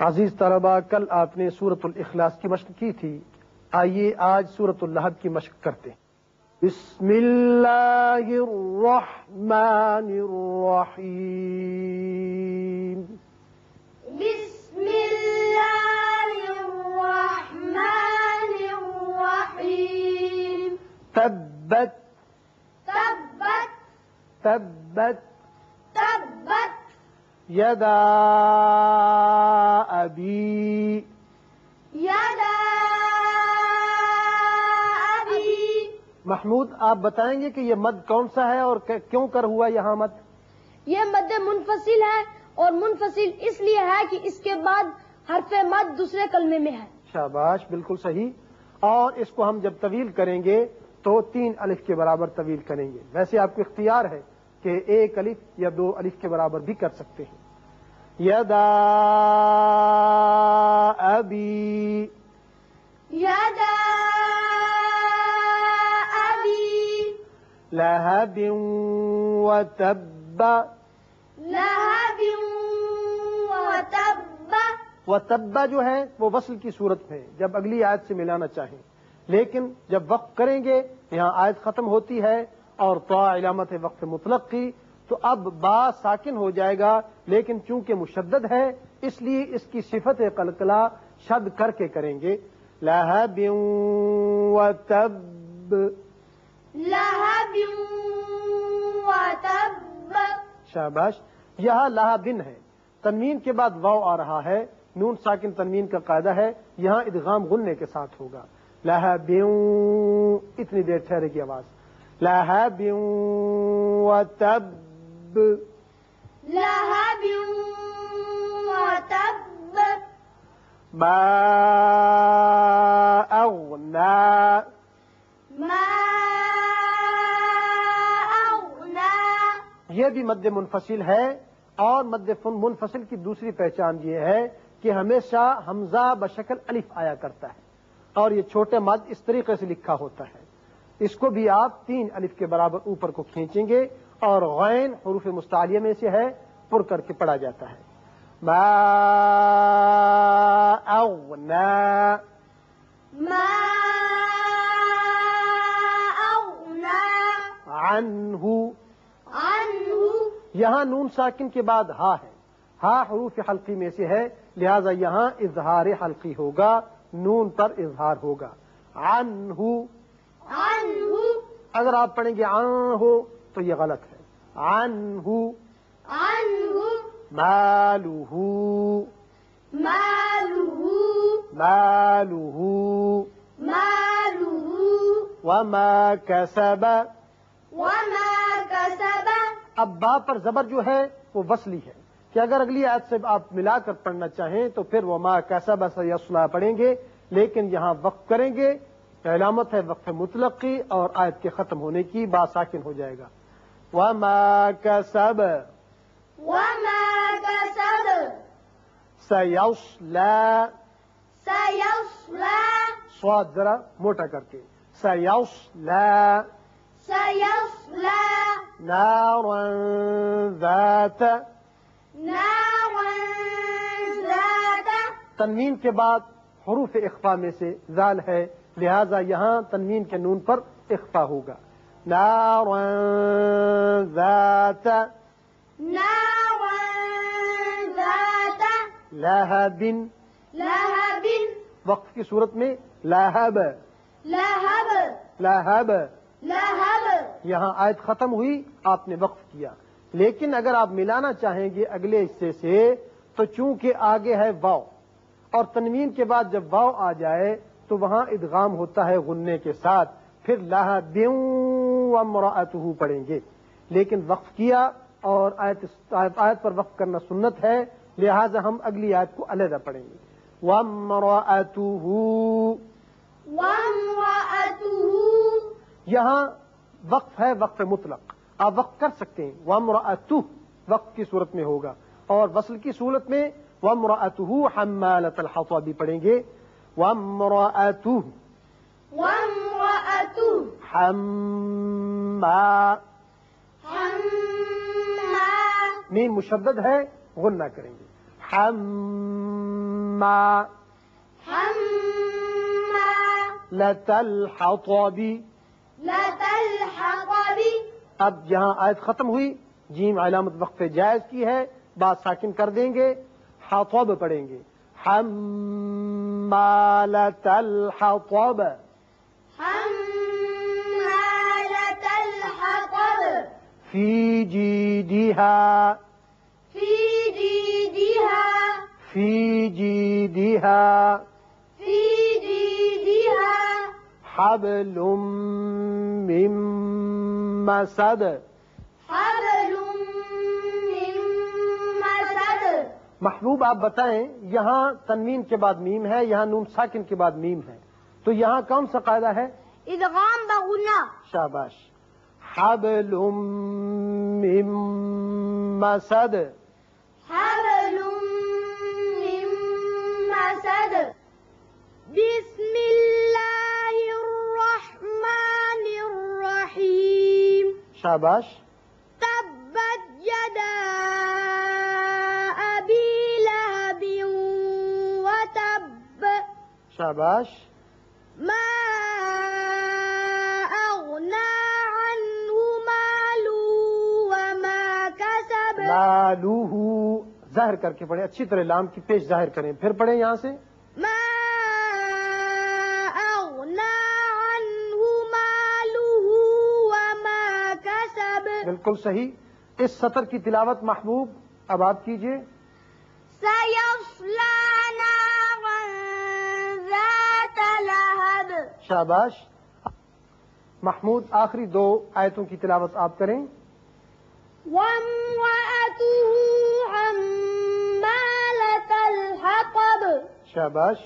عزیز طلبا کل آپ نے سورت الاخلاص کی مشق کی تھی۔ آئیے آج سورت الحب کی مشق کرتے ہیں۔ بسم اللہ الرحمن الرحیم۔ بسم الله الرحمن الرحيم تبت تبت۔ تبت۔ تبت۔ یدا ابی يدا أبي. محمود آپ بتائیں گے کہ یہ مد کون سا ہے اور کیوں کر ہوا یہاں مد؟ یہ مد منفصل ہے اور منفصل اس لیے ہے کہ اس کے بعد حرف مد دوسرے کلمے میں ہے۔ شاباش بالکل صحیح۔ اور اس کو ہم جب طویل کریں گے تو تین الف کے برابر طویل کریں گے۔ ویسے آپ کو اختیار ہے کہ ایک الف یا دو الف کے برابر بھی کر سکتے ہیں۔ یدا ابی يدا أبي لہب وتب لهب وتب وتبا جو ہے وہ وصل کی صورت میں جب اگلی آیت سے ملانا چاہیں۔ لیکن جب وقف کریں گے یہاں آیت ختم ہوتی ہے اور تو علامت وقف مطلق کی تو اب با ساکن ہو جائے گا لیکن چونکہ مشدد ہے اس لیے اس کی صفت قلقلہ شد کر کے کریں گے۔ لہب وتب لهب وتب شاباش یہاں لاہ بن ہے۔ تنوین کے بعد واؤ آ رہا ہے۔ نون ساکن تنوین کا قاعدہ ہے۔ یہاں ادغام غننے کے ساتھ ہوگا۔ لاہ بیوں اتنی دیر ٹھہرے کی آواز۔ لاہ بیوں وتب لهب وتب ما اغنا ما أغنى یہ بھی مد منفصل ہے اور مد منفصل کی دوسری پہچان یہ ہے کہ ہمیشہ حمزہ بشکل الف آیا کرتا ہے اور یہ چھوٹے مد اس طریقے سے لکھا ہوتا ہے۔ اس کو بھی آپ تین الف کے برابر اوپر کو کھینچیں گے اور غین حروف مستعلیہ میں سے ہے پر کر کے پڑھا جاتا ہے۔ ما اغنا۔ ما أغنى عنہ عنه یہاں نون ساکن کے بعد ہا ہے۔ ہا حروف حلقی میں سے ہے لہذا یہاں اظہار حلقی ہوگا نون پر اظہار ہوگا۔ عنہ عنه اگر آپ پڑھیں گے عن ہو تو یہ غلط ہے۔ عنہ عنه مالہ ماله مالہ ماله وما کسب۔ وما كسب اب با پر زبر جو ہے وہ وصلی ہے۔ کہ اگر اگلی آیت سے آپ ملا کر پڑھنا چاہیں تو پھر وہ ماں کیسا بس یسلا پڑھیں گے لیکن یہاں وقف کریں گے۔ علامت ہے وقف مطلق کی اور آیت کے ختم ہونے کی با ساکن ہو جائے گا۔ وما کسب وما كسب سیوسلا سيصلى سواد ذرا موٹا کر کے۔ سیوسلا سيصلى نارا ذات نارا ذات تنوین کے بعد حروف اخفا میں سے زال ہے لہذا یہاں تنوین کے نون پر اخفا ہوگا۔ نارا ذات نارا ذات لہب لهب وقف کی صورت میں لہب لهب لہب لهب یہاں آیت ختم ہوئی آپ نے وقف کیا۔ لیکن اگر آپ ملانا چاہیں گے اگلے حصے سے تو چونکہ آگے ہے واؤ اور تنوین کے بعد جب واؤ آ جائے تو وہاں ادغام ہوتا ہے غننے کے ساتھ۔ پھر لاہ دیوں امراطہ پڑھیں گے۔ لیکن وقف کیا اور آیت آیت پر وقف کرنا سنت ہے لہذا ہم اگلی آیت کو علیحدہ پڑھیں گے۔ یہاں وقف ہے وقف مطلق۔ آپ وقف کر سکتے ہیں۔ وَامْرَأَتُهُ وقف کی صورت میں ہوگا۔ اور وصل کی صورت میں وَامْرَأَتُهُ حَمَّالَةَ الْحَطَبِ پڑھیں گے۔ وَامْرَأَتُهُ وامرأته حَمَّا میم مشدد ہے غنہ کریں گے۔ حما حما لت الحطب لتلحق بي اب یہاں آیت ختم ہوئی۔ جیم علامت وقف جائز کی ہے بات ساکن کر دیں گے حطب پڑھیں گے۔ حمالت الحطب في جيدها في جيدها في جيدها في جيدها حبل من مسد حبل من مسد محبوب آپ بتائیں یہاں تنوین کے بعد میم ہے یہاں نون ساکن کے بعد میم ہے. تو یہاں کون سا قاعدہ ہے؟ ادغام بغنا شاباش. حبل من مسد. حبل من مسد. بسم الله الرحمن الرحيم شاباش. تبت يدا أبي لهب وتب شاباش. ما أغنى عنه ماله وما كسب لالوہ ظاہر کر کے پڑھیں اچھی طرح لام کی پیش ظاہر کریں۔ پھر پڑھیں یہاں سے۔ ما وما كسب۔ بالکل صحیح۔ اس سطر کی تلاوت محبوب اب آپ لهب شاباش محمود آخری دو آیتوں کی تلاوت آپ کریں۔ شاباش.